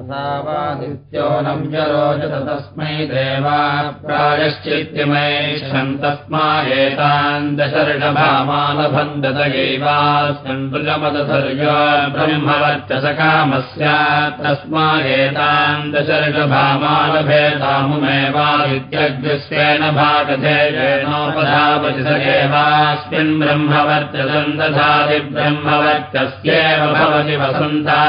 असावादित्योऽनं च रोचत तस्मै देवा प्रायश्चित्यमयेषन् तस्मायेतान् दशर्षभामालभन्दतयैवास्मन्मृगमदधर्य ब्रह्मवर्चसकामस्यात् तस्मायेतान् दशर्षभामालभेदामुमेवादित्यग्रस्वेन भागधेयेनोपधावति स एवास्मिन् ब्रह्मवर्चसन् दधाति ब्रह्मवर्चस्येव भवति वसन्ता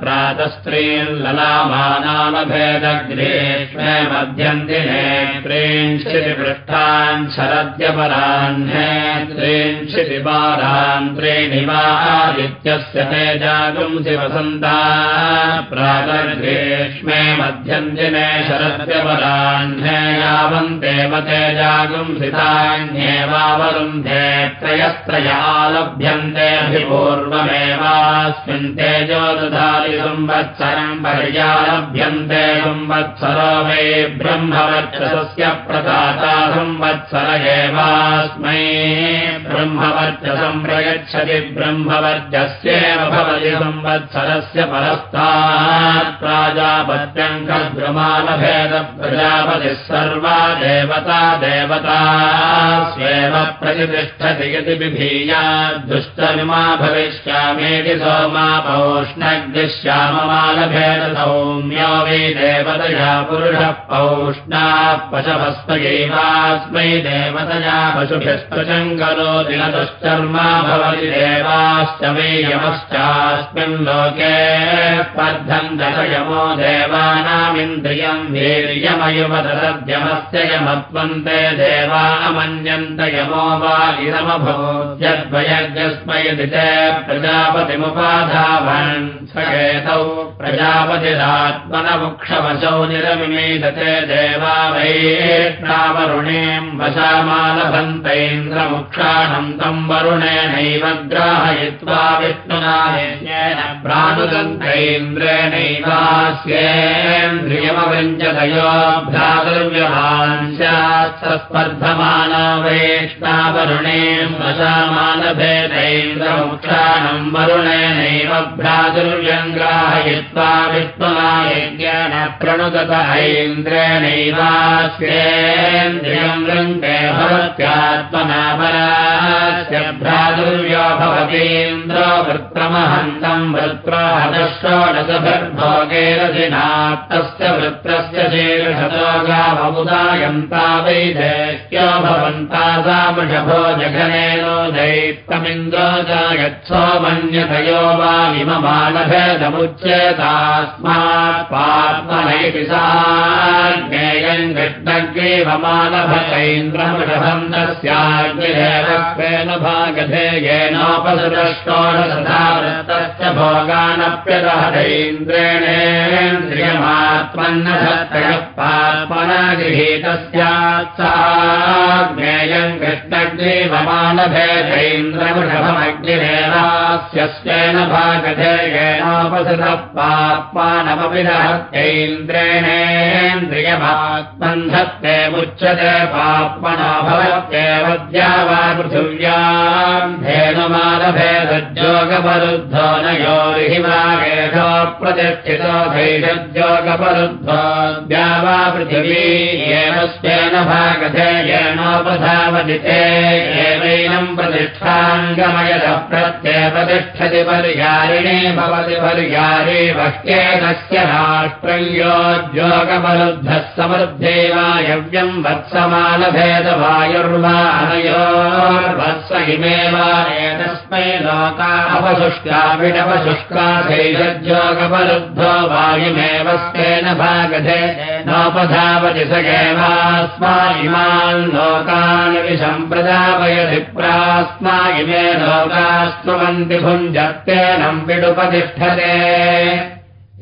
प्रातस्त्रीन् ललामानामभेदग्रेष्मे मध्यन्दिने त्रींशितिपृष्ठान् शरद्यपराह्ने त्रींशितिवारान् त्रीणि वा आदित्यस्य तेजागुंसि वसन्ता प्रातग्रेष्मे मध्यन्दिने शरद्यपराह्ने यावन्तेव तेजागुंसितान्येवावरुन्धे त्रयस्त्रयालभ्यन्तेऽभिपूर्वमेवास्मिन् तेजो दधाति संवत्सरम् पर्यालभ्यन्ते संवत्सरो वै ब्रह्मवर्चसस्य प्रदाता संवत्सर एवास्मै। ब्रह्मवर्चसम् प्रयच्छति ब्रह्मवर्चस्येव भवति संवत्सरस्य परस्तात् प्रजापतिः सर्वा देवता देवता स्वेव प्रतिष्ठति यदि बिभीया दुष्टविमा भविष्यामेति सोमा पौष्णग्श्याममालभेद सौम्यो वै देवतया पुरुषः पौष्णा पशवस्मयैवास्मै देवतया पशुभिस्पचङ्गलो दिनतुश्चर्मा भवति देवाश्च वै यमश्चास्मिन् लोके स्पर्धम् दशयमो देवानामिन्द्रियम् वीर्यमयुवदद्यमस्य यमत्वन्ते देवा अमन्यन्त यमो वा दिते प्रजापतिमुपाधावन् सकेतौ प्रजापतिरात्मनमुक्षवशौ निरमिमेदते देवा वैष्णावरुणीम् वशामालभन्तैन्द्रमुक्षाणम् तम् वरुणेनैव ग्राहयित्वा विष्णुना प्राणुदन्तेन्द्रेणैवास्येन्द्रियमवृञ्जतयो भ्रातुर्व्यभान्स्पर्धमाना वैष्णावरुणीम् वशामालभेदैन्द्रमुक्षाणम् वरुणेनैव भ्रातुर्व्यङ्ग्राहयित्वा विष्णुना यज्ञेन प्रणुदत ऐन्द्रेणैवास्येन्द्रियम् वृङ्गे भवत्यात्मना परास्य भ्रातुर्यो भवतीन्द्रो वृत्रमहन्तम् वृत्रहदषोडशभिर्भोगेरधिनात्तस्य वृत्रस्य शीर्षतो गावमुदायन्ता वैदेह्यो भवन्तासामृषभो जघनेनो दैत्तमिन्द्रो जायत्सो मन्यतयो वा इममानभेदमुच्येतास्मात् पात्मनैति साज्ञेयम् कृष्णग्रीवमानभैन्द्रमृषभम् तस्याग्निरेवत्वेन भागधेयेनोपसृष्टोडसधावृत्तस्य भोगानप्यदहदैन्द्रेणेन्द्रियमात्मन्न धत्तयः पात्मना कृष्णग्रीवमानभेदैन्द्रमृषभमग्निरेवास्यस्वेन भागधेयेनोपसृतः पात्मानमपि धत्तैन्द्रेणेन्द्रियमात्मन् धत्ते मुच्यते पाप्मनो भवत्येव वा पृथिव्याम् धेनुमालभेदज्योगपरुद्धो न योरिहि वागेशो प्रतिष्ठितो धैषज्योगपरुद्धो द्यावा पृथिवी एव स्वेन भागधेयेनोपधावदिते एवैनम् प्रतिष्ठाङ्गमयद प्रत्ययप्रतिष्ठति पर्यारिणे भवति पर्यारे वष्ट्येतस्य राष्ट्रम् योद्योगपरुद्धः समृद्धे वायव्यम् वत्समालभेदवायुर्वा अनयोर्वत्स इमेवा एतस्मै लोका अपशुष्का विडपशुष्का धैर्योगपरुद्धो वायुमेव स्वेन भागधे नोपधावति स एवास्मा इमान् लोकान् विषम्प्रदापयति प्रास्मा इमे लोकास्नुवन्ति भुञ्जत्येनम् विडुपतिष्ठते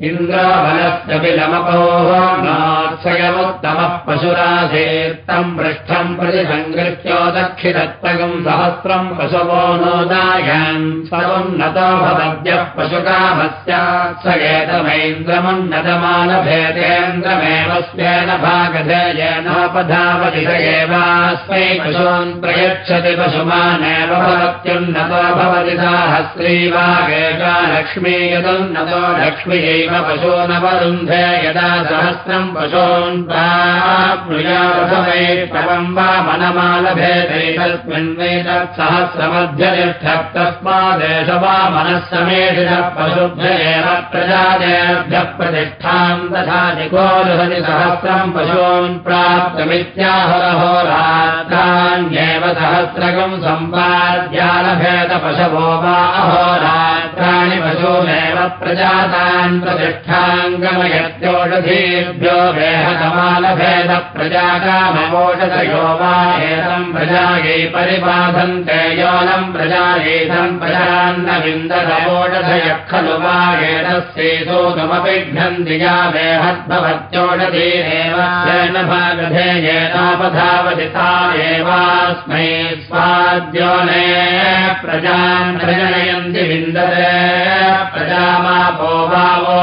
इन्द्रावनस्य विलमपोः नात्सयमुत्तमः पशुरासेत्तम् पृष्ठम् प्रति सङ्गृह्यो दक्षिदत्तगम् सहस्रम् पशवो नोदायन् समुन्नतो भवद्यः पशुकामस्यात् स एतमैन्द्रमुन्नतमानभेदेन्द्रमेव स्वेन भागधेयेनोपधावति स एवास्मै पशून् प्रयच्छति पशुमानेव भवत्युन्नतो भवति साहस्री वागेका लक्ष्मी यदुन्नतो लक्ष्म्यै चैव पशूनवरुन्धे यदा सहस्रम् पशून् प्राप्नुयावैष्टवम् वा मनमालभेदैतस्मिन् वेतत्सहस्रमध्यतिष्ठत् तस्मादेश वा मनः समेधिनः पशुभ्य एव प्रजादेभ्यः प्रतिष्ठाम् तथा निकोलहति सहस्रम् पशून् प्राप्तमित्याहरहोरात्राण्येव सहस्रकम् सम्पाद्यालभेदपशवो वा अहोरात्राणि पशूनेव प्रजातान् प्रतिष्ठाङ्गमयत्योषधीभ्यो वेहकमालभेद प्रजाकामवोषधयो वा एतम् प्रजायै परिबाधन्ते योनम् प्रजायेतम् प्रजान्नविन्दरवोषधयः खलु वा एतस्यैतोकमपि घ्नन्ति या वेहद्भवत्योषधीरेव येन भागधेयेनापधावति ता एवास्मै स्वाद्योने प्रजान् प्रजनयन्ति विन्दते प्रजामापो वावोषधयो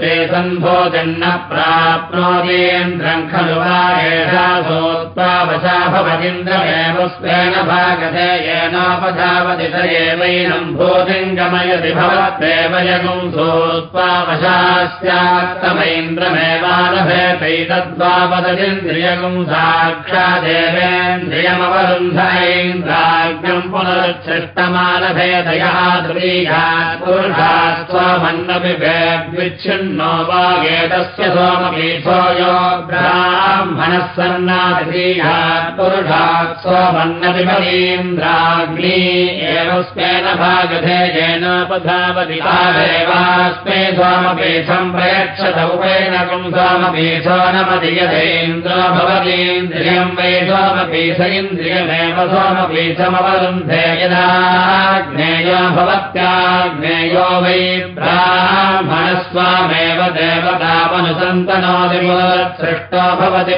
ते सम्भोजन्न प्राप्नोतीन्द्रम् खलु वा एषा सोत्वावशा भवतीन्द्रमेव स्वेन भागते येनोपधावति स एवैनम् भवत्वेव यगुम् सोत्वावशास्यात्तमैन्द्रमेवालभेतैतद्वावदतिन्द्रियगुम् साक्षादेवेन्द्रियमवरुन्धैन्द्राज्ञम् पुनरुच्छिष्टमालभेदयः तृतीयात् पुरुषात् स्वमन्नपि विच्छिन्नो वा एतस्य सोमपीठो यो ब्राह्मणः सन्नातृतीयात् पुरुषात् स्वमन्नपिपरीन्द्राग्नी एव स्वेन भागधेयेनोपधावति तादेवास्मै सोमपीठम् प्रयच्छत उपेनकम् सोमपीठो नमदीयधेन्द्रो भवतीन्द्रियम् वै सोमपीठ इन्द्रियमेव सोमपीठमवरुन्धे यदा ज्ञेयो भवत्याज्ञेयो वै पुनरुत्सृष्टो भवति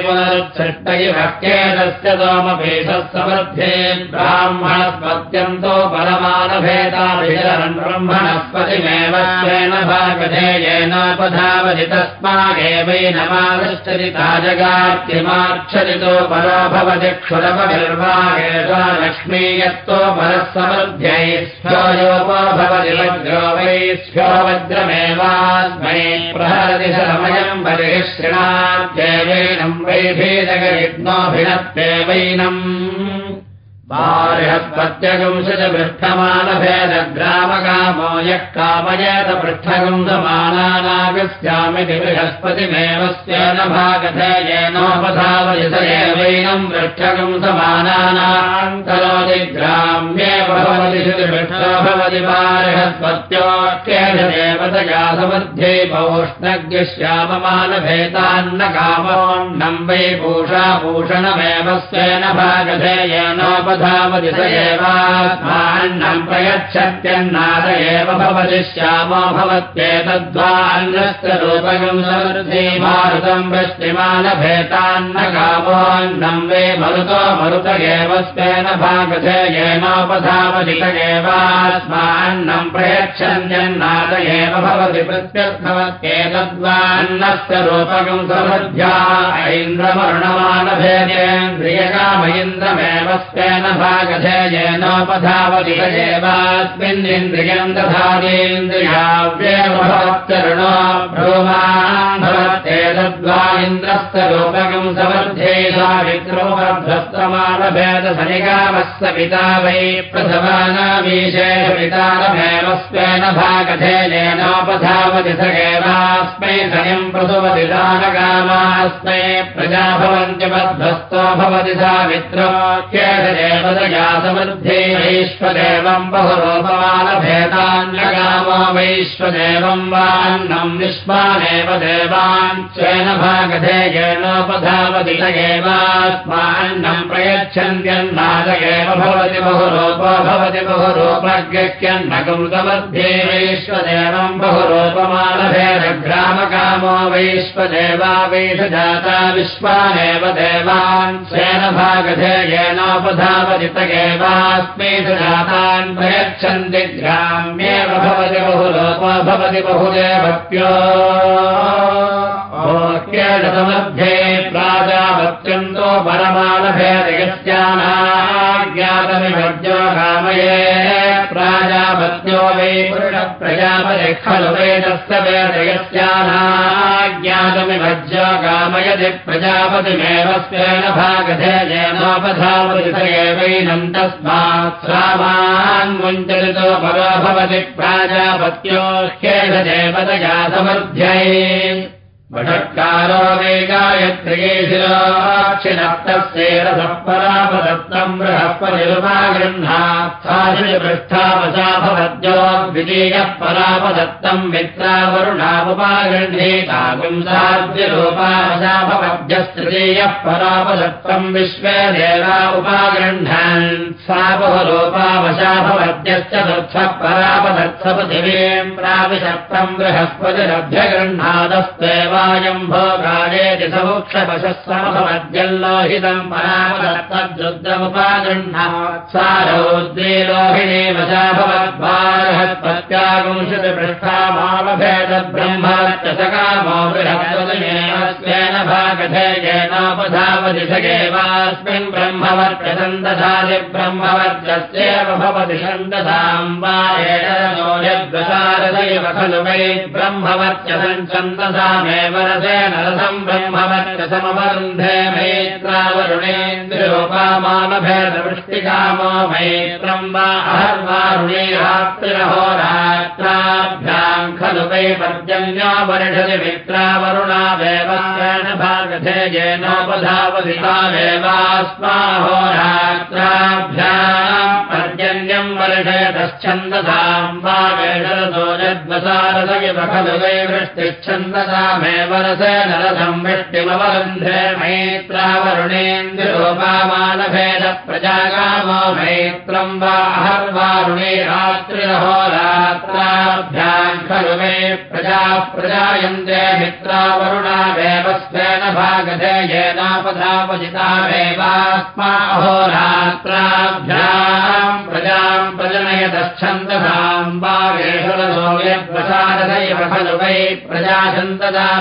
केदस्य सोमपीठस्य मध्ये ब्राह्मणस्पत्यन्तो परमानभेदाभिरन् ब्रह्मणस्पतिमेव स्वेन भागधेयेनोपधावति तस्मागेवैनमागच्छरिता जगात्यमाक्षरितो परो भवति क्षुरपभिर्वागेषा लक्ष्मी यत्तो परः भवति वज्रमेवास्मै प्रहरति समयम् बलिः शृणाद्येवैनम् वैभेदगयज्ञोऽभिनत्तेवैनम् बार्हस्पत्यगुंसपृष्ठमानभेदग्रामकामो यः कामयेत पृष्ठगुंसमानानागस्यामिति बृहस्पतिमेव स्वेन भागधेयेनोपधावयस एवैनम् पृष्ठगुंसमानानाम् करोति ग्राम्ये भवति भवति बार्हस्पत्योऽख्येदेवतया समध्ये पौष्णज्ञश्याममानभेदान्न कामोन्नम् वै भूषाभूषणमेव स्वेन भागधेयेनोप धावति स एवास्मान्नम् प्रयच्छत्यन्नाद एव भवति श्यामो भवत्येतद्वान्नस्य रूपगम् समृद्धि मारुतम् वृष्टिमानभेतान्न कामोऽन्नम् वे मरुतो मरुत एव स्वेन भागधेयेनोपधावति स एवास्मान्नम् प्रयच्छन्त्यन्नाद एव भवति प्रत्यर्थवत्येतद्वान्नस्य रूपगम् समृद्ध्या ऐन्द्रमरुणमानभेदेन्द्रियकाम इन्द्रमेव स्वेन भागधेयेनोपधावति एवास्मिन्निन्द्रियम् दधानीन्द्रियाव्येव भवत्यरुणो ब्रूमान् इन्द्रस्य रूपकम् समर्थे सावित्रोपभ्रस्तमानभेदसनिकामस्य पिता वै प्रथमानामीशेष पितारमेव स्वेन भागधेयेनोपधावति स एवास्मै सयम् प्रसुवति दानकामास्मै प्रजा भवन्त्यपद्भस्तो भवति सावित्रो देवतया समृद्धे वैश्वदेवम् बहुरूपमानभेदान्यकामो वैश्वदेवम् वान्नम् निष्मानेव देवान् स्वेन भागधेयेनोपधावति स एवास्मान्नम् प्रयच्छन्त्यन्नाद एव भवति बहुरूपो भवति बहुरूपज्ञन्नकम् समध्ये वैश्वदेवम् बहुरूपमानभेदग्रामकामो वैश्वदेवा वैषजाता विश्वानेव देवान् स्वेन भागधेयेनोपधावति तगेवास्मै जातान् प्रयच्छन्ति ग्राम्येव भवति बहुरूपो भवति बहुदेवत्यो मध्ये प्राजापत्यन्तो परमालभेदयस्यानाज्ञातमिभज्यो कामये प्राजापत्यो वै पुरुषप्रजापति खलु वेदस्य वेदयस्यानाज्ञातमिभज्यो कामयति प्रजापतिमेव स्वेन भागधेयेनोपधावति स एवैनम् तस्मात् स्वामान्मुञ्चलितो परो भवति प्राजापत्यो ह्येष देवतया समर्थ्यै वषत्कारो वेगायत्रिये शिराक्षिणप्तस्येरसः परापदत्तम् बृहस्पतिरुपागृह्णात्सापृष्ठावशा भवद्यो द्वितीयः परापदत्तम् मित्रावरुणामुपागृह्णीतापुंसाद्यरूपावशा भवद्यस्तृतीयः परापदत्तम् विश्वे देवा उपागृह्णान् सा बहुरूपावशा भवद्यश्चतुर्थः परापदत्सपृथिवीम् प्राविशप्तम् बृहस्पतिरभ्यगृह्णादस्तेव यम्भोगायेति समुक्षपशः समभवद्यल्लोहितम् परामदत्तद्रुद्रमुपागृह्णात् सा रौद्रे लोहिणे वशा भवद्भारहत्पत्यागुंशतिपृष्ठा मामभेदब्रह्मवच्च सकामो बृहत्पदमेवस्वेन भागधेयेनोपधावति सगेवास्मिन् ब्रह्मवर्च सन्दधाति ब्रह्मवर्चस्येव भवति वा एतदनो यद्वसारदैव खलु वै सञ्छन्दसामेव ब्रह्मवर्चसमवरुन्धे मैत्रावरुणेन्द्रोपामानभेदवृष्टिकामो मैत्रम् वा अहर्वारुणीरात्रिरहोरात्राभ्याम् खलु वै पर्जन्यो वर्षति मित्रावरुणावेवस्वेन भागधेयेनोपधावधितावेवास्माहोरात्राभ्याम् पर्जन्यम् वर्षयतश्छन्दसाम् वा वेषरतो यद्वसारसयव खलु वै वृष्टिच्छन्दसामेव मैत्रावरुणेन्द्रोपामानभेद प्रजागामो मैत्रम् वा अहर्वारुणे रात्रिरहोरात्राभ्याम् खलु मे प्रजाः प्रजायन्ते मित्रावरुणावेव स्वेन भागधेयेनापधापजितावेवास्मा अहोरात्राभ्याम् प्रजाम् प्रजनयतश्छन्दसाम् वा वेषरसो यद्वसारदैव खलु वै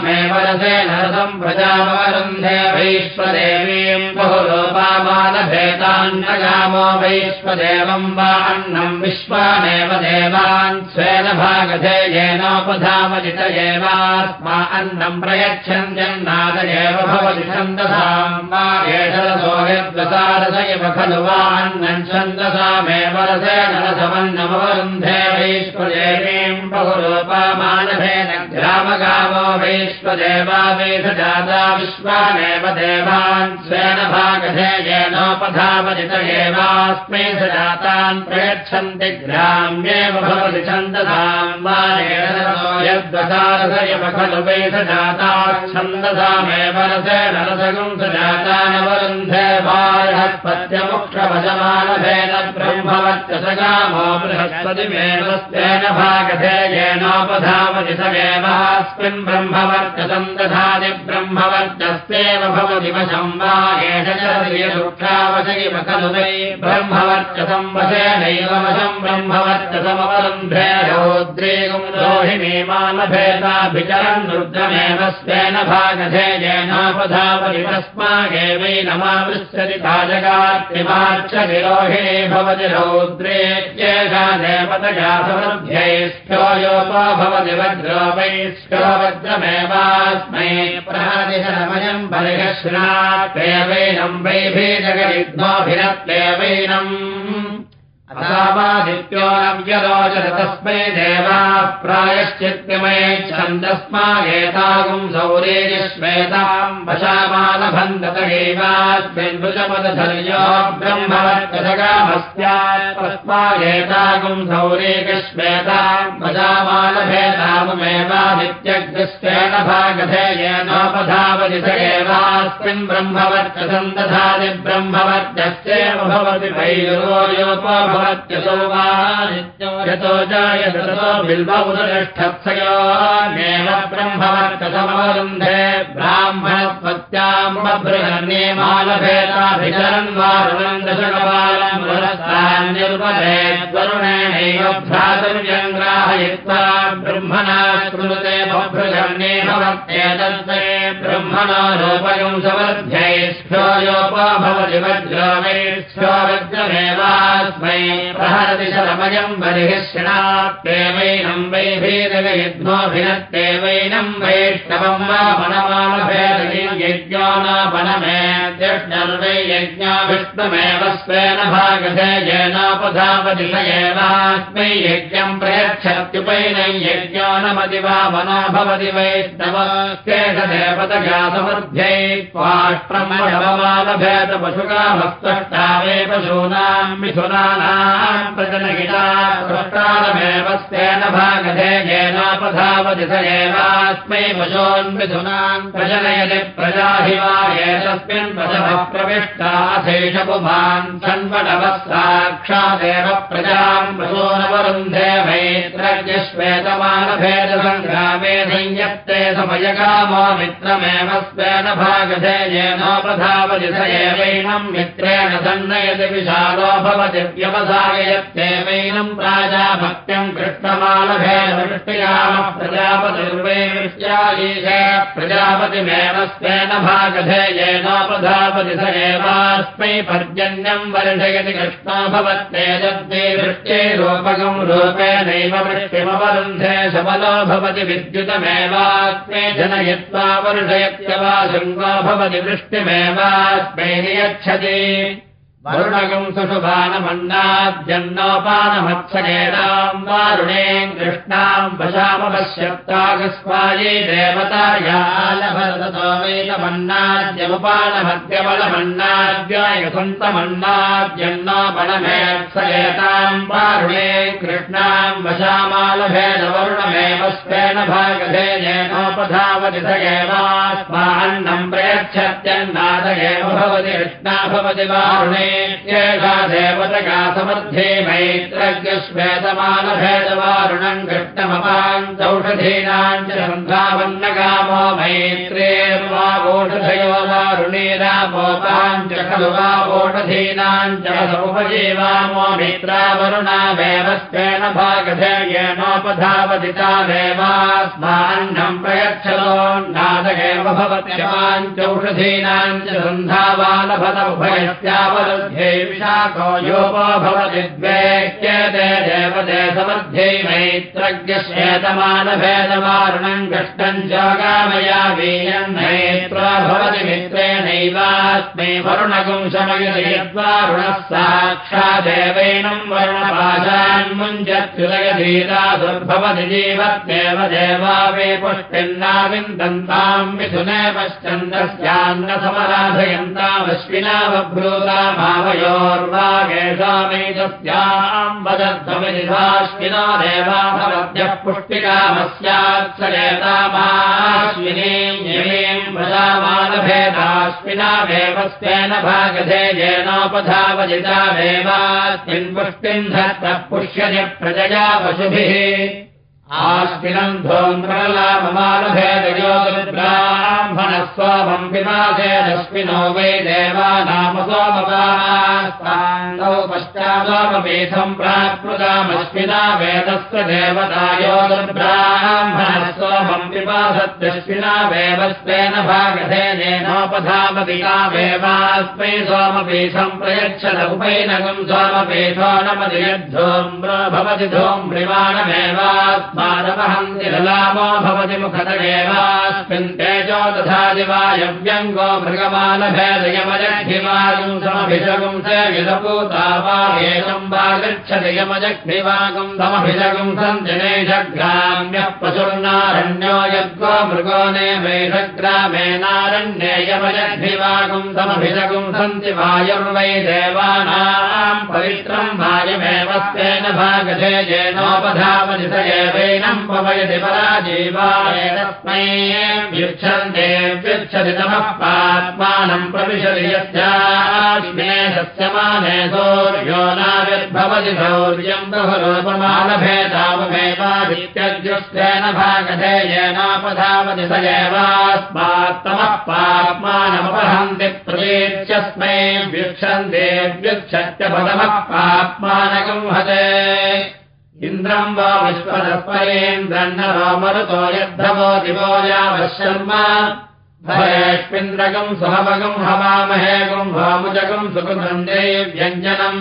प्रजाछन्ददामेव रसेन रसम् प्रजामवरुन्धे वैश्वदेवीम् बहुलोपामानभेतान्नगामो वैश्वदेवम् वा अन्नम् विश्वानेव देवान् स्वेन भागधेयेनोपधामजित एवास्मा अन्नम् प्रयच्छन्त्यन्नाद एव भवति छन्दसाम् वा एषरसो यद्वसारस इव खलु वा अन्नम् छन्दसामेव रसेन रसमन्नमवरुन्धे वैश्वदेवीम् ग्रामगामो वैश्वदेवा वेधजाता विश्वानेव देवान् स्वेन भागधेयेनोपधावजित एवास्मै स जातान् प्रयच्छन्ति ग्राम्येव भवति छन्दसाम् यद्वसारसयव खलु वैधजाताच्छन्दसामेव रसेन रसगुं स जातानवरुन्धे बार्हत्पत्यमुक्षवशमानभेन ब्रह्मवच्च स गामो बृहस्पतिमेव स्वेन समेवास्मिन् ब्रह्मवर्चसम् दधाति ब्रह्मवर्चस्येव भवति वशम् वा खलु वै ब्रह्मवर्चसम् वशेनैव वशम् ब्रह्मवर्चसमवरुन्धे रौद्रेगुम् रोहिणी मानभेदाभिचरन् रुद्रमेव स्वेन भागधेयेनोपधावति तस्मागेवैनमावृश्यति ताजगात्रिमार्च विरोहिणी भवति रौद्रेत्येषा समृद्ध्यैस्थ्यो योपो भवति वज्रो वैश्यो वज्रमेवास्मै प्रहदिशरमयम् बलिहश्रात्वेवैनम् वैभीजगरिग्नोभिरत्वेवैनम् असावादित्यो नव्यरोचत तस्मै देवाः प्रायश्चित्तिमये छन्दस्मागेतागुम् सौरेयश्वेताम् वशामालभन्दतगैवास्मिन् भुजपदधर्यो ब्रह्मवर्गसगामस्यात् तस्मागेतागुम् सौरेकश्वेताम् वशामालभेता सममेवादित्यग्रस्तेन भागधेयेनोपधावति स एवास्मिन् ब्रह्मवर्चसम् दधाति ब्रह्मवर्चस्येव भवति वा यतो जायतो बिल्ब उदतिष्ठत्सयोमेव ब्रह्मवर्चसमवरुन्धे ब्राह्मणत्वत्याम् बभृहन्ये मालभेदाभिचरन् वारुणम् दशकपालम् वरुणेनैव भ्रातुर्यङ्ग्राहयित्वा ब्रह्मणा स्मृते बभृगण्ये भवत्येतत्ते ब्रह्मणो रूपयम् सवर्ध्यैस्भ्यो योपो भवति वज्रो वैस्भ्यो वज्रमेवास्मै प्रहरति शरमयम् बर्हिष्णात्येवैनम् वैभेदगयज्ञोऽभिनत्येवैनम् वैष्णवम् वा वनमालभेदयज्ञो न वनमेत्यर्वै यज्ञो विष्णुमेव स्वेन भागधे एवास्मै यज्ञम् प्रयच्छत्युपैनै यज्ञो न मति वा वनो भवति वैष्णव केशदेवतगासमर्थ्यै त्वाष्ट्रमयवमालभेद पशुकामस्पष्टावे पशूनाम् मिथुनानाम् स्पष्टारमेव स्तेन भागधे येनोपधावति स एवास्मै पशोन्मिथुनान् प्रजनयति प्रजाहि वा एतस्मिन् पशवः प्रविष्टाशेषपुमान् सन्वटवः साक्षादेव प्रजाम् पशोनवरुन्धे मैत्रज्ञश्वेतमानभेदसङ्ग्रामे संयत्ते समयकामो मित्रमेव स्वेन भागधे येनोपधावति स एवैनम् मित्रेण सन्नयति विशालो भवति व्यवसाययत्येवैनम् प्राजाभक्त्यम् कृष्णमालभेदवृष्टियामः प्रजापतिर्वै वृष्ट्यायीश प्रजापतिमेव स्वेन भागधे स एवास्मै पर्जन्यम् वर्षयति कृष्णो भवत्येतद्दे वृष्टेरूपकम् रूपेणैव वृष्टिमवरुन्धे सबलो भवति विद्युतमेवास्मै जनयित्वा वर्षयत्यवा शृङ्गो भवति वृष्टिमेवास्मै नियच्छति वरुणगम् सुषुभानमन्नाद्यन्नोपानमत्सरेणाम् वारुणे कृष्णाम् वशामपश्यत्ताकस्मायै देवतायालभरतो वेदमन्नाद्यमुपानमद्यबलमन्नाद्यन्नोपणमेत्सरेताम् वारुणे कृष्णाम् वशामालभेदवरुणमेव स्वेन भागधेयेनोपधावति स एवास्मान्नम् प्रयच्छत्यन्नाद एव भवति कृष्णा भवति वारुणे ेषा देवतका समर्थे मैत्रज्ञश्वेतमानभेदवारुणम् कृष्णमपाञ्चौषधीनाम् च सन्धावन्नकामो मैत्रेर्वावोषधयो वारुणे रामोपाञ्च खलु वावोषधीनाम् च समुपजीवामो मित्रावरुणावेव स्वेन भागधेयेनोपधावदिता देवास्मान्नम् प्रयच्छलो नादगेव भवत्यपाञ्चौषधीनाम् च सन्धावालभत उभयस्यावरुध्ये विशाखो योपो भवति द्वेक्यते देवते समर्थ्यै मैत्रज्ञश्वेतमानभेदवारुणम् कष्टम् जोगामया वीयम् भवति शमयति यद्वारुणः साक्षादेवैनम् वरुणपाशान्मुञ्जत्युदयधीरा दुर्भवति जीवत्येव देवा वे पुष्टिन्नाविन्दन्ताम् मिथुने पश्चन्द्रस्यान्न समराधयन्तामश्विना बभ्रूता भावयोर्वागेषामेतस्याम् वदद्धमिधाश्विना देवा सरेतामाश्विनीम् वदामानभेदाश्विनावेव स्वेन भागधे येनोपधावजिता वेवास्मिन् पुष्टिम् धत्तः पुष्यति प्रजया पशुभिः ब्राह्मणः सोमम् पिमासेदस्मिनो वै देवानाम सोमपास्तौ पश्चादोमपीठम् प्राकृतामश्विना वेदस्य देवतायो ब्राह्मणः सोमम् पिपासत्यश्विना वेवस्वेन भागधेनेनोपधामपिता वेवास्मै सोमपीठम् उपैनगम् सोमपीठो नमति यद्धूम्रो भवति धूम्रिमाणमेवास्मै ललामो भवति मुखतगेवास्मिन् तेजो दधाति वायव्यङ्गो मृगमालभेदयमजग्भिवागम् समभिषगुम् स विदपूता वा एतम् वा गच्छति यमजग्भिवागम् समभिषगुम् सन्दिनेशग्राम्यः पशुर्नारण्यो यद्गो मृगो ने वैषग्रामेणारण्ये यमजग्भिवागम् समभिषगुम् सन्ति वायुर्वै देवानाम् पवित्रम् वायुमेव स्वेन भागधे एव चैनम् पवयति पराजीवायस्मै व्युच्छन्ते व्युच्छति तमः पात्मानम् प्रविशति यस्याश्मेशस्य माने सौर्यो नाविर्भवति सौर्यम् बहुरूपमालभेदावमेवादित्यज्युस्तेन भागधेयेनापधावति स एवास्मात्तमः पात्मानमपहन्ति प्रतीच्यस्मै व्युच्छन्ते व्युच्छत्यपदमः पात्मानकम् हते इन्द्रम् वा विश्वदस्परेन्द्रन्न वा मरुतो यद्धवो दिवो यावशर्म भयेष्विन्द्रकम् सुहवगम् हवामहेगम् वामुजगम् सुकृतम् देव्यञ्जनम्।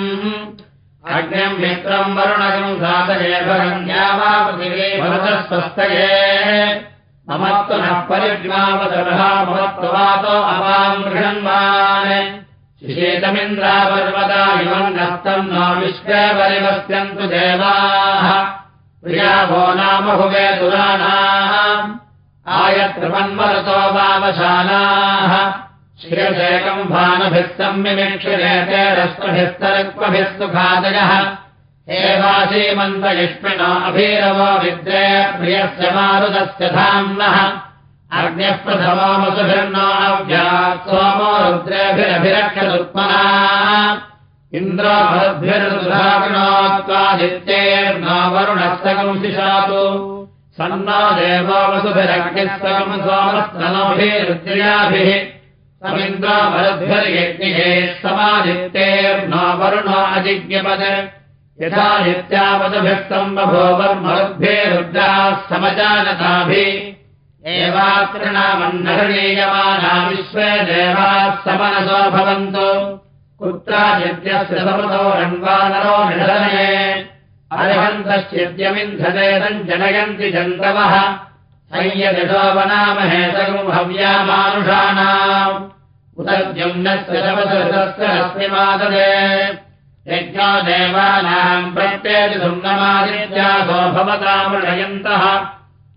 अग्निम् मित्रम् वरुणगम् साधयेभगम् वा पृथिवी भरतस्वस्तये ममत्तु नः परिग्नावदर्हा ममत्ववातो अवाम् गृहन्वान् शिशेतमिन्द्रापर्वता इमन्नस्तम् न विश्वे परिवस्यन्तु देवाः। प्रिया भो नाम भुवे दुराणाः। आयत्रमन्मरुतो वावशालाः शिरसेकम् भानभिः संविमिक्षिरेते रस्मभिस्तरुक्मभिः सुखादयः एवासीमन्त युष्मिनो अभीरवो विद्रे प्रियस्य मारुदस्य धाम्नः अग्न्यः प्रथमोमसुभिर्नो अव्यात् सोमो रुद्रेभिरभिरक्षदुत्मना इन्द्राभद्भिर्दुधाग्नोत्वादित्यैर्नो वरुणस्तकम् शिशातु सन्नो देवो वसुभिरग्निः सकम् सोमस्तनोभिरुद्र्याभिः समिन्द्राभरद्भिर्यज्ञिः समादित्यैर्नो वरुणो अजिज्ञपद यथादित्यावदभिः सम्बभोवर्मरुद्भिरुद्राः समजानताभिः एवात्रिणामन्नहृणीयमाना विश्वे देवाः समनसो भवन्तु। कुत्राचिद्यस्य समतो रण्वानरो निधने अर्हन्तश्चिद्यमिन्धनेदम् जनयन्ति जन्तवः। संयदिषो वनामहे सगम् हव्यामानुषाणाम्। उदद्युम्नस्य शपसृतस्य रश्मिमाददे यज्ञो देवानाम् प्रत्येति सुम्नमादित्यासो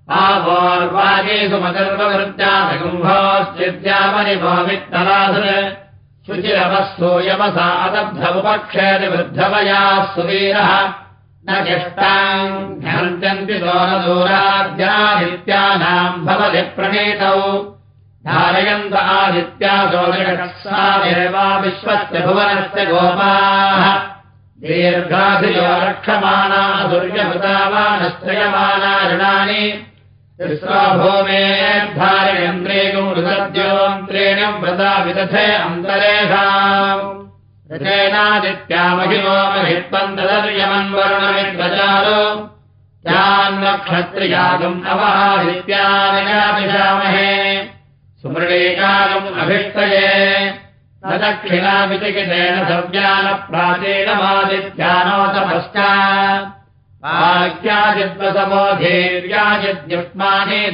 भवतामृणयन्तः आवोर्वाजेषु मकर्मवृत्त्यासकुम्भोश्चिद्यामनिभोमित्तराधु शुचिरवस्तूयमसा अदब्धमुपक्षेतिवृद्धवयाः सुवीरः। न चष्टाम् घ्यन्त्यन्ति सोनदूराद्यादित्यानाम् भवति प्रणीतौ। धारयन्त आदित्यासोदृशः देवा विश्वस्य भुवनस्य गोपाः। दीर्घाधियो रक्षमाणा दुर्यभृतावानश्रयमाना ऋणानि भूमेर्धारयन्त्रेगुमृतद्योन्त्रेण व्रता विदधे अन्तरेषाम् रचेनादित्यामहिमो महित्वन्तदर्यमन्वरुणविद्वचारो यान्नक्षत्रियागम् अवहादित्यानिगामिषामहे सुमृणीकालम् अभिष्टये। न दक्षिणामितिकितेन सव्यानप्राचीनमादित्यानोतमश्चा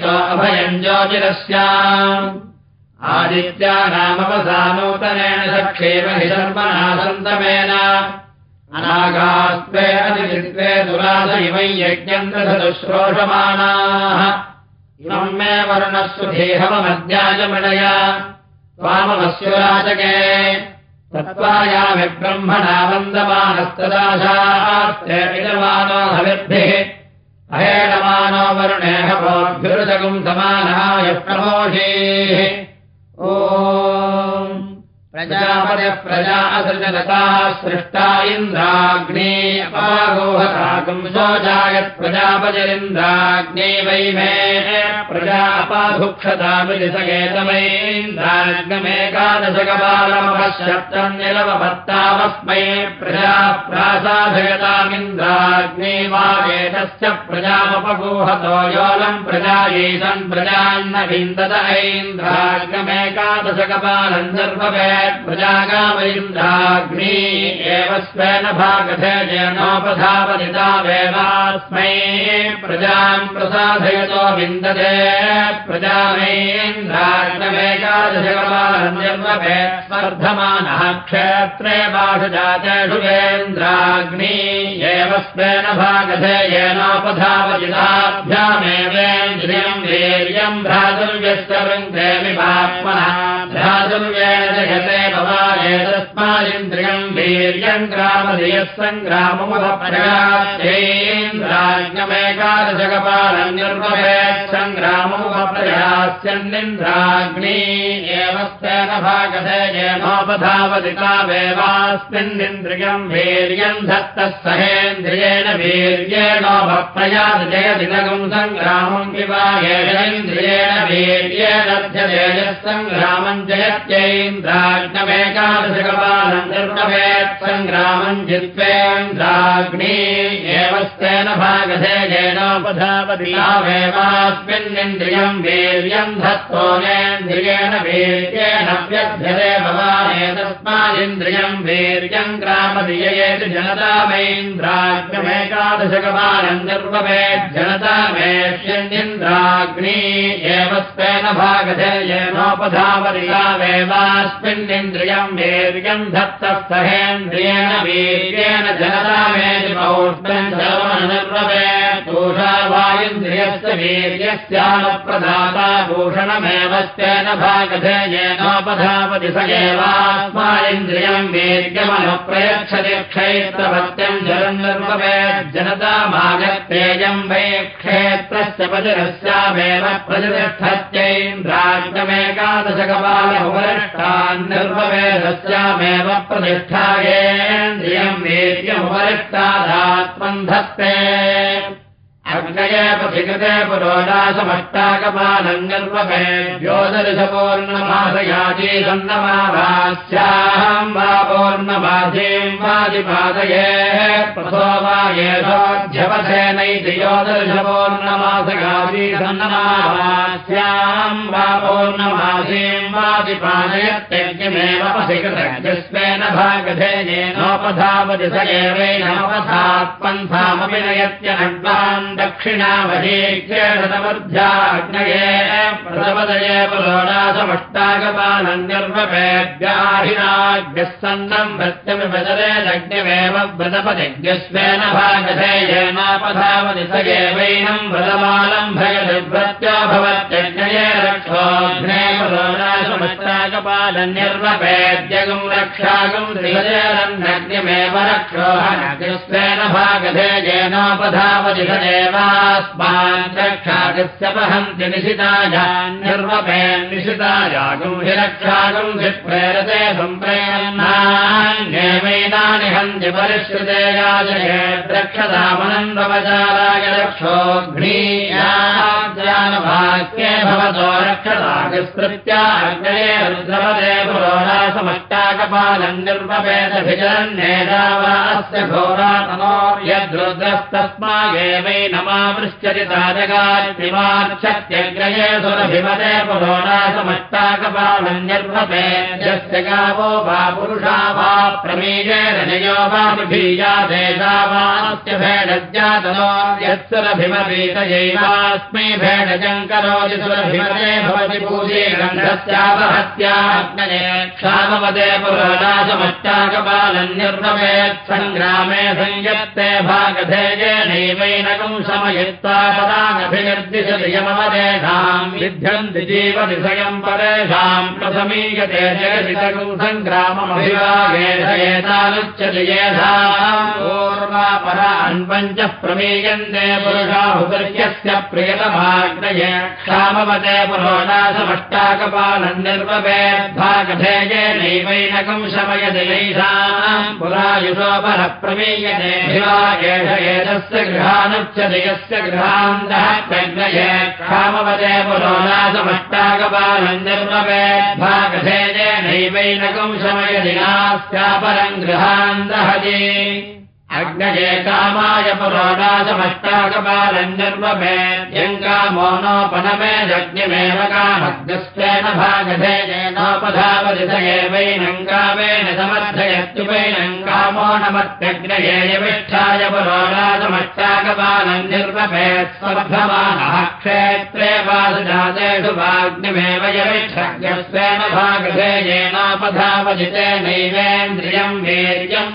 वाक्याजिद्वसमोधेर्याजिद्युष्मानेतो अभयम् ज्योतिरस्याम् आदित्यानामवसानूतनेन सक्षेम हि शर्मणा सन्तमेन। अनागास्त्वे अतिचित्वे दुरास इमै यज्ञम् दधतुश्रोषमाणाः इमम् मे वर्णस्सु देहममध्यायमणया त्वामवस्युराजके तत्त्वायामिब्रह्मणा वन्दमानस्तदाशास्तेमानो हविर्भिः अहेडमानो वरुणेह भोद्भिरुदगुम् समानाय प्रमोषेः। ओ प्रजापतिः प्रजा असृजनताः सृष्टा इन्द्राग्ने अपागोहतागम् शोचायत् प्रजापतिरिन्द्राग्ने वै मे प्रजा निलवभत्तावस्मै प्रजा प्रासाधयतामिन्द्राग्ने वागेतस्य प्रजामपगोहतो योलम् प्रजायेशन् प्रजान्न विन्दत ऐन्द्राग्नमेकादशकपालम् सर्वभेत् प्रजागामैन्द्राग्नी एव स्वेन भागधेनोपधावनितावेवास्मै प्रजाम् प्रसाधयतो विन्दते। प्रजामेन्द्राग्नमेकादशकपालन्यर्वभे स्पर्धमानः क्षेत्रे बाषुजातेषु वेन्द्राग्नी एव स्वेन भागधेयेनोपधावजिताभ्यामेवेन्द्रियम् वीर्यम् भ्रातुर्यश्च वृङ्गे विभात्मनः भ्रातुर्येण जगते भवानेतस्म तस्मादिन्द्रियम् वीर्यम् ग्रामधियः सङ्ग्राममुपप्रयात्येन्द्राज्ञमेकादशकपालम् निर्वहेत् सङ्ग्राममुपप्रयास्यन्निन्द्राग्नी एव स्तेन भागधे येनोपधावदितावेवास्मिन्निन्द्रियम् वीर्यम् धत्तः सहेन्द्रियेण वीर्येणोपप्रयात् जयदिनगम् सङ्ग्रामम् विवाहेन्द्रियेण वीर्येण सङ्ग्रामम् जयत्यैन्द्राज्ञमेकादशकपालम् निर्वहेत् सङ्ग्रामम् जित्वेन्द्राग्नी एव स्तेन भागधे येनोपधावदितावेवास्मिन्निन्द्रियम् वीर्यम् धत्तोनेन्द्रियेण वीर्येण व्यध्यते भवाने तस्मादिन्द्रियम् वीर्यम् ग्रामदियेति जनतामैन्द्राग्यमेकादशकपालम् निर्ववेत् जनता मेष्यन्निन्द्राग्नी एव स्वेन भागधे येनोपधावदितावेवास्मिन्निन्द्रियम् वीर्यम् धत्तः सहेन्द्रियेण वीर्येण सर्वनिर्ववेत् भूषावायुन्द्रियस्य वीर्यस्यानुप्रदाता भूषणमेव स्तेन भागधे येनोपधावति स एवास्मा इन्द्रियम् वीर्यमनुप्रयच्छति क्षेत्रभत्यम् जलम् निर्ववेत् जनतामागत्येयम् वै क्षेत्रस्य पतिरस्यामेव प्रतिष्ठत्यैन्द्राज्यमेकादशकपालमुपरिष्टान् तस्यामेव प्रतिष्ठायेन्द्रियम् वीर्यमुपरिष्टादात्मन्धत्ते अग्नयेपभिकृते पुरोदासमष्टाकपालम् गर्वभेद्योदर्शपूर्णमासयाची सन्नमाभास्याहम् वा पूर्णमासीम् वादिपादये प्रथो वा येषोऽध्यवधेनैति योदर्शपूर्णमासयाची सन्नमाभास्याम् वा पूर्णमासीम् वादिपादयत्यज्ञमेव पथिकृतज्ञस्वेन भागधेनेनोपधावति स एवेनोपधात्पन्थामपि नयत्यनग्वान्द प्रथमदये पुरोडासमष्टाकपालम् निर्वपेद्याहिनाग्यः सन्नम् भृत्यमिपदरे लग्न्यमेव व्रतपतिज्ञस्वेन भागधे येनापधावति स एवैनम् व्रतमालम् भयनिवृत्त्या भवत्यज्ञये निर्वपेद्यगम् रक्षागम् त्रिभजेरन्नग्न्यमेव रक्षोहनग्रस्वेन भागधे स वहन्ति निशितायान् निर्वपेन् निशितायागुम् हि प्रेरते हन्ति परिष्कृते याजयेद्रक्षतामनन्दवचाराय वाक्ये भवतो रक्षसागस्कृत्याग्नये रुद्रवदे पुरोरासमष्टाकपालम् निर्वपेदभिजन्नेदावास्य घोरातनोर्यद्रुद्रस्तस्मागेवै नमावृश्यति ताजगाद्विमार्च्छत्यग्रये सुरभिमदे पुरोरासमष्टाकपालम् यस्य गावो वा पुरुषा वा प्रमीये रजयो वा यत्सुरभिमपीतयैवास्मै भवति पूजे गन्धस्यापहत्याग्नये क्षामवदे पुरोडासमष्टाकपालम् निर्वपेत् सङ्ग्रामे संयत्ते भागधेयेनैवैनकम् समयित्वा पदानभिनिर्दिशति यमवदेशाम् विध्यन्ति जीवति स्वयम् परेषाम् प्रथमीयते जगदितकम् सङ्ग्राममभिवागेशयेतानुच्यति येषाम् पूर्वापरान् पञ्चः प्रमीयन्ते पुरुषाहुदर्यस्य प्रियतमाग्नये क्षामवते पुरोडासमष्टाकपालम् निर्ववेद्भागधेयेनैवैनकम् शमयति यैषाम् पुरायुषोपरः प्रमीयते भिवागेश एतस्य गृहानुच्यते यस्य गृहान्तः प्रज्ञये क्षामवते पुरोणासमष्टाकपालम् निर्ववेद्भागधेयेनैवैनकम् शमयति नास्यापरम् गृहान्तहति अग्नये कामाय पुरोडासमष्टाकपालम् निर्वभेद्यङ्कामो नोपनमेदग्निमेव कामग्नस्तेन भागधेयेनोपधावति स एवैनम् कामेन समर्थयत्युपैनम् कामो नमत्यग्नये यविष्ठाय पुरोडासमष्टाकपालम् निर्वभेत् स्वर्धमानः क्षेत्रे वासजातेषु वाग्निमेव भागधेयेनोपधावति तेनैवेन्द्रियम् वीर्यम्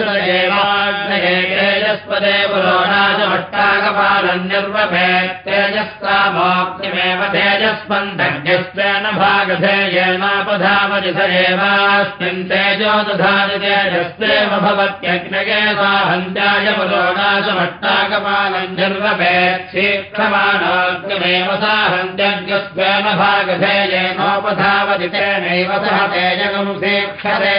विरोचन एवाग्नये तेजस्पदे पुरोणासमष्टाकपालम् तेजस्कामोक्तिमेव तेजस्पन्दज्ञस्वेन भागधेयेनापधावति स एवास्मिन् तेजो दधाति तेजस्वेव भवत्यग्नये साहन्त्याय पुरोणासमट्टाकपालम् निर्वभेत्सीक्षमाणोक्तिमेव साहन्त्यज्ञस्वेन भागधेयेनोपधावति तेनैव सह तेजगम् सीक्षते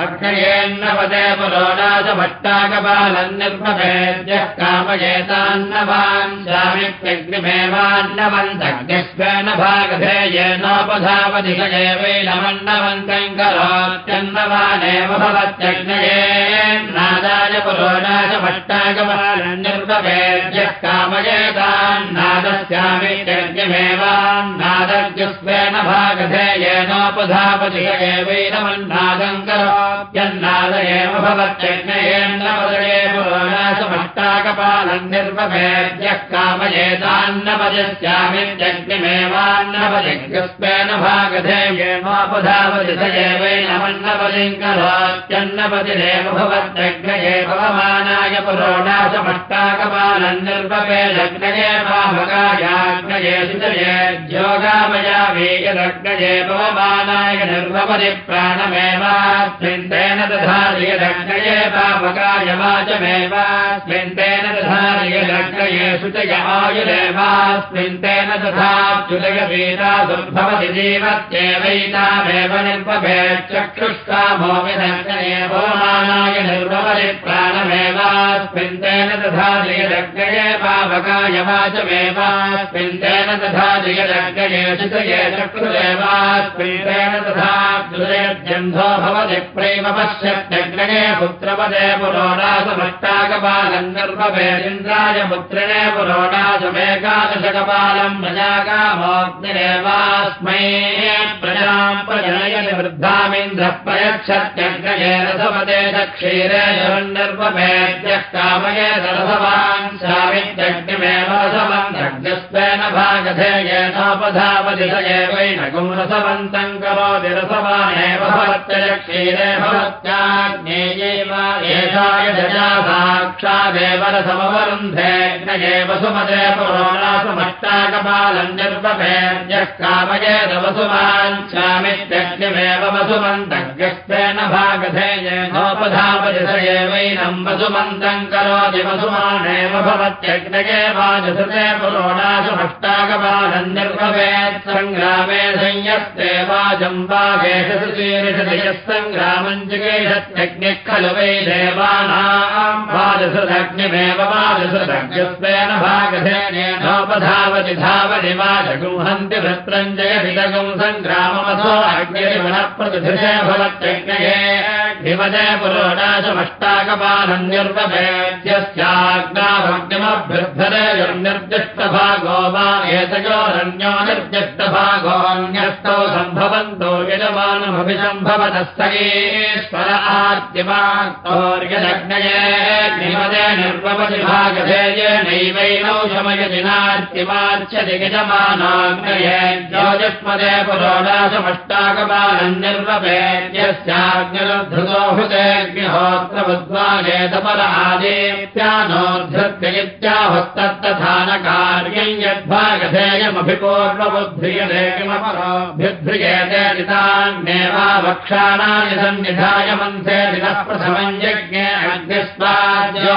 अग्नयेन्नपदे पुरोणासमट्टाकपालम् निर्मभेद्यः कामयेतान्नवान् स्वामित्यग्निमेवान्नवन्तग्निस्वेन भागधेयेनोपधावधिकयेवैनमन्नवन्तम् करोत्यन्नवानेव भवत्यग्नयेन्नादाय पुरोणासमट्टाकपालम् निर्मभेद्यः कामयेतान्नादस्यामित्यग्निमेवान्नादज्ञस्वेन भागधेयेनोपधावधिकयेवैनमन्नादम् करो यन्नाद एव भवत्यग्नयेन्नपदये पुरोणासमष्टाकपालम् निर्वभेद्यः कामयेतान्नपदस्यामित्यग्निमेवान्नपदिग्स्वेन भागधेयेनोपधावति स एवैनमन्नपदिम् करोत्यन्नपदिरेव भवत्यग्नये भवमानाय पुरोणासमष्टाकपालम् निर्वभेदग्नये पावकायाग्नये सुतये ज्योगामया वेयदग्नये भवमानाय निर्वपदि यस्मिन् तेन दधाति यदग्नये पापकायवाचमेवास्मिन् तेन दधाति यदग्नये शुचय आयुरेवास्मिन् तेन दधाच्युतयवीता सम्भवति जीवत्येवैतामेव भोमानाय निर्भवति प्राणमेवास्मिन् तेन तेन शुचये चक्षुरेवास्मिन् तेन भवति प्रेम पश्यत्यग्नये पुत्रपदे पुरोणासमष्टाकपालम् निर्वभेदिन्द्राय पुत्रिणे पुरोणासमेकादशकपालम् प्रजाकामोऽग्निरेवास्मै प्रजाम् प्रजनयति वृद्धामिन्द्रः प्रयच्छत्यग्नये रसपदे दक्षीरे निर्वभेद्यः कामये रसवान् स्वामित्यग्निमेव रसवन्तग्निस्वेन भागधेयेनोपधावति स एवैनगुम् रसवन्तम् करोति रसवानेव भवत्यक्षीरे जया साक्षादेव भागधेयेनोपधापति स एवैनम् वसुमन्तम् करोति वसुमानेव भवत्यग्नये वाजसते पुरोणासमष्टाकपालम् निर्वभेत् सङ्ग्रामे संयस्ते वाजम् वागेशतीर्षदयः सङ्ग्रामम् जिगेशत्यग्निः खलु वै देवानाम् वाजसदग्स्वेन भागधेनेनोपधावति धावति वाजगुंहन्ति भृत्रम् जयभिदगुम् सङ्ग्राममसो अग्निरिमणः प्रतिधृशे भवत्यग्नये विमदे पुरोणासमष्टाकपालम् निर्वभेद्यस्याग्नाभग्निमभ्युद्धरेर्निर्दिष्टभागो वा एतयोरन्यो निर्दिष्टभागोऽन्यस्तौ सम्भवन्तो यजमानाग्नये ज्योतिष्मदे पुरोडासमष्टाकपालम् निर्वपेद्यस्याग्निरुद्धृतो आदेत्यानोद्धृत्य इत्याहुस्तत्तथा न कार्यम् यद्भागधेयमभिपूर्वबुद्ध्रियते नितान्येवा वक्षाणानि सन्निधाय मन्थे दिनः प्रथमम् यज्ञे अग्निस्वाद्यो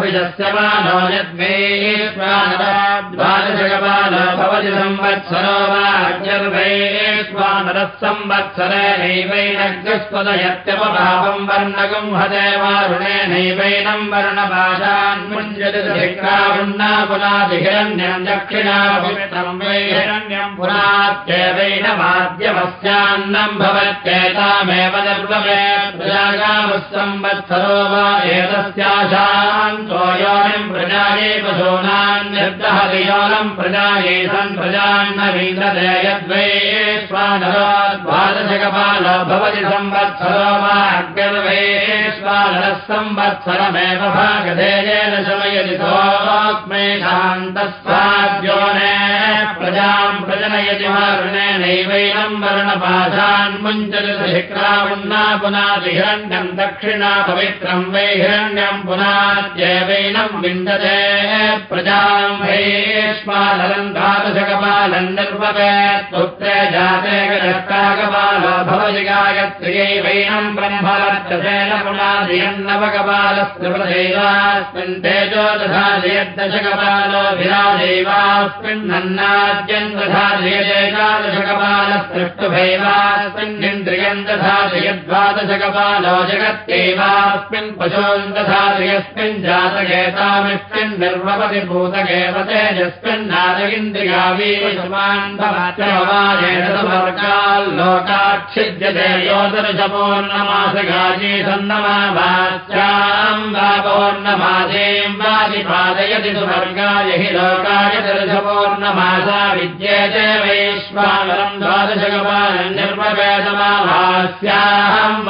देत्रावण्यजलमभिजस्य मानो द्वादशकपालो भवति संवत्सरो वाज्ञर्वैश्वानरः संवत्सरेणैवैनग्रस्पदयत्यपपापम् वर्णकम् हदेवारुणेनैवैनम् धिक्रावण्णा पुनादिहिरण्यम् दक्षिणा पवित्रम् वै हिरण्यम् पुनात्येवैनमाद्यमस्यान्नम् भवत्येतामेव निर्वमे प्रजागामः संवत्सरो वा एतस्याशान्तो योनिम् प्रजाये पशूनान् निर्दहति योनम् प्रजाये प्रजान्न विन्दते यद्वै स्वानरो भवति संवत्सरो वा स्वानरः संवत्सरमेव भागधेयेन शमयति प्रजाम् प्रजनयति वर्णेनैवैनम् वर्णपाशान् मुञ्चलिक्रावण्णा पुनादिहिरण्यम् दक्षिणा पवित्रम् वै हिरण्यम् पुनाद्येवैनम् विन्दते प्रजाम् वैश्वानलम् द्वादशकपालम् निर्वपेत् पुत्रे जाते गजष्टाकपालो भवति गायत्र्यैवैनम् ब्रह्मवर्चसेन पुनादियन्नवकपालस्त्रिपदैवास्मिन् तेजो दधाति यद्दशकपालो विराजैवास्मिन्नन्नाद्यम् दधाति यदेकादशकपालस्तृष्टुभैवास्मिन्निन्द्रियम् दधाति यद्वादशकपालो जगत्यैवास्मिन् पशून् दधाति यस्मिन् जातकेतामिस्मिन् निर्वपति भूतकेव तेजस्मिन्नादगिन्द्रियावीवशमान् समर्गाल्लोकाच्छिद्यते योदर्शपोर्णमासगाजी सुवर्गाय हि लोकाय दर्शपोर्णमासा विद्येते वैश्वानरम् द्वादशकपालम् निर्ववेदमाभास्याहम्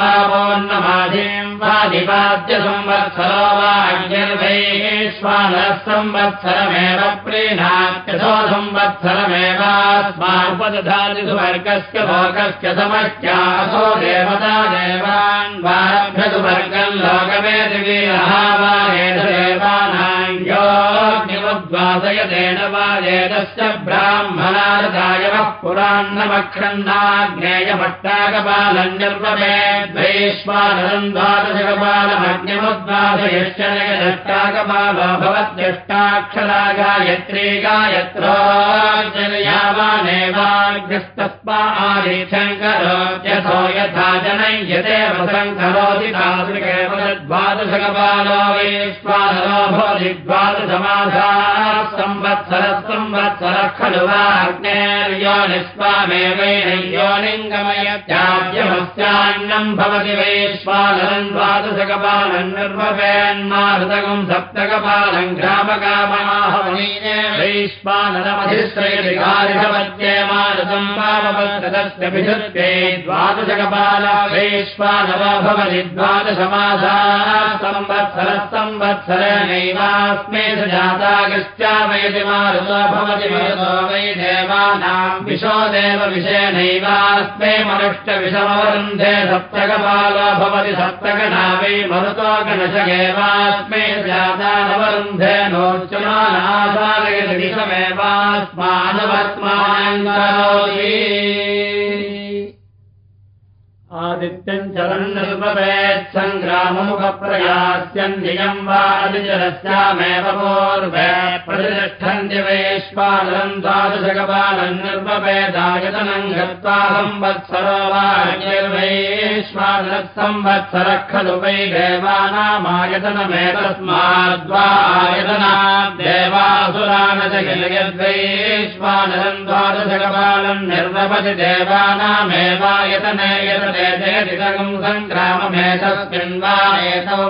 वा संवत्सरमेव प्रीणात्यथो संवत्सरमेवास्मापदधाति सुवर्गस्य लोकस्य समस्यासो देवता देवान् वा एतदेवानाम् योऽग्निमुद्वासयतेन वा एतस्य ब्राह्मणारदायवः पुरान्नमक्षन्नाग्नेयभट्टाकपालम् निर्ववेद्वैश्वानरम् द्वादशकपालमग्निमुद्वासयश्च नगदष्टाकपालो भवद्यष्टाक्षरा गायत्री वैश्वानरो भवति द्वादशमासाः संवत्सरः संवत्सरः खलु वाग्नेर्यो निस्वामेवैन योनिङ्गमयत्याद्यमस्यान्नम् भवति वैश्वानरम् द्वादशकपालम् निर्वपेन्मारुतकम् सप्तकपालम् ग्रामकामाहवनीने वैश्वानरमधिश्रयधिकारिभवत्ये मारुतम् वामपत्रस्य विधत्ते द्वादशकपाल वैश्वानरो भवति द्वादशमासाः संवत्सरः संवत्सरेणैवास्मे जातागश्चावयति मारुतो भवति मरुतो वै देवानाम् विशो देव विषयनैवास्मे मनुष्टविषमवरुन्धे सप्तकपालो भवति सप्तगणा वै मरुतो गणशगेवास्मे जाता नवरुन्धे नोच्चमानासारयति करोति आदित्यम् चरन् निर्वपेत् सङ्ग्राममुखप्रयास्यन्नियम् वा अधिचरस्यामेव पूर्वे प्रतिष्ठन्ति वैश्वानरम् द्वादशकपालम् निर्वपेदायतनम् गत्वा संवत्सरो वा निर्वैश्वानरः संवत्सरः खलु वै देवानामायतनमेतस्माद्वा आयतना देवासुराणाम् यद्वैश्वानरम् द्वादशकपालम् निर्वपति देवानामेवायतने यतते सङ्ग्राममेतस्मिन् वा एतौ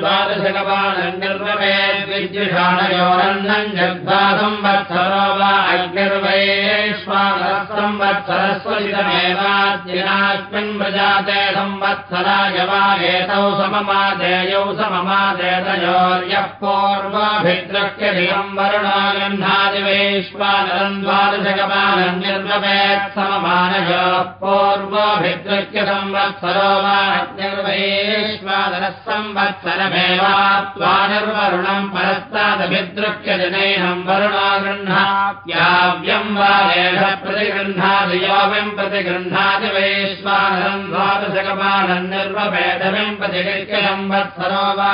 द्वादशकपालम् निर्वपेद्विद्विषाणयोरन्नम् जग्धा संवत्सरो वा अग्निर्वैश्वानरः संवत्सरस्वरितमेवाद्यनास्मिन् प्रजाते संवत्सराय वा एतौ सममादेयौ सममादेतयोर्यः पूर्वाभिद्रक्यधिकम् वरुणा द्वादशकपालम् निर्वपेत् सममानयोः संवत्सरो वा निर्वैश्वानरः संवत्सरमेवात्वा निर्वरुणम् परस्तादभिद्रक्य जनैनम् वरुणा गृह्णात्याव्यम् वा एष प्रतिगृह्णादि योऽविम् प्रतिगृह्णादि वैश्वानरम् द्वादशकपालम् निर्वपेदविम् प्रतिगृह्य संवत्सरो वा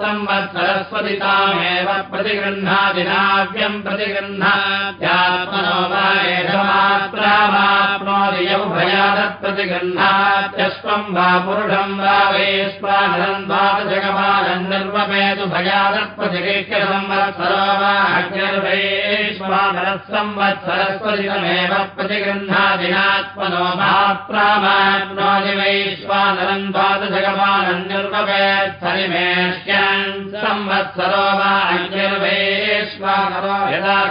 संवत्सरस्वतितामेव प्रतिगृह्णादिनाव्यम् प्रतिगृह्णात्यात्मनो वा एष मात्रामाप्नोति यौ भयादत् प्रतिगृह्णात्यश्वम् वा पुरुषम् वा वैश्वानरम् द्वादशकपालम् निर्वपेतु भयादत् प्रतिगृह्य संवत्सरो वा अग्निर्वैश्वानरः संवत्सरस्वतितमेव प्रतिगृह्णादिनात्मनो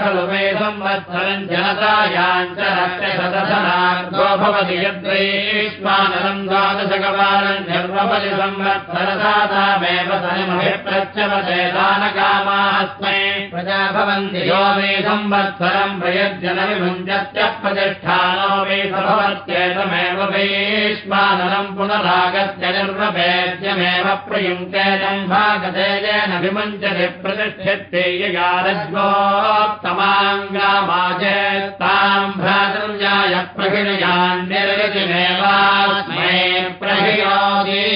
खलु मे संवत्सरम् जनतायाम् च रक्तशतधनार्गो भवति यद्वैश्वानरम् द्वादशकपालम् निर्वपति संवत्सरदातामेव सनिमभिप्रच्छवते दानकामास्मै प्रजा भवन्ति यो मे संवत्सरम् प्रयज्जनविभुञ्जत्यप्रतिष्ठानो मे स भवत्येतमेव वैश्वानरम् पुनरागत्य प्रयुङ्क्ते जम्भागते येन विमुञ्चति प्रतिष्ठित्ते यगारज्ञोत्तमाङ्गामाजेत्ताम् भ्रातृजाय प्रहिणयान्निर्गतिमेवास्मै प्रहियोगी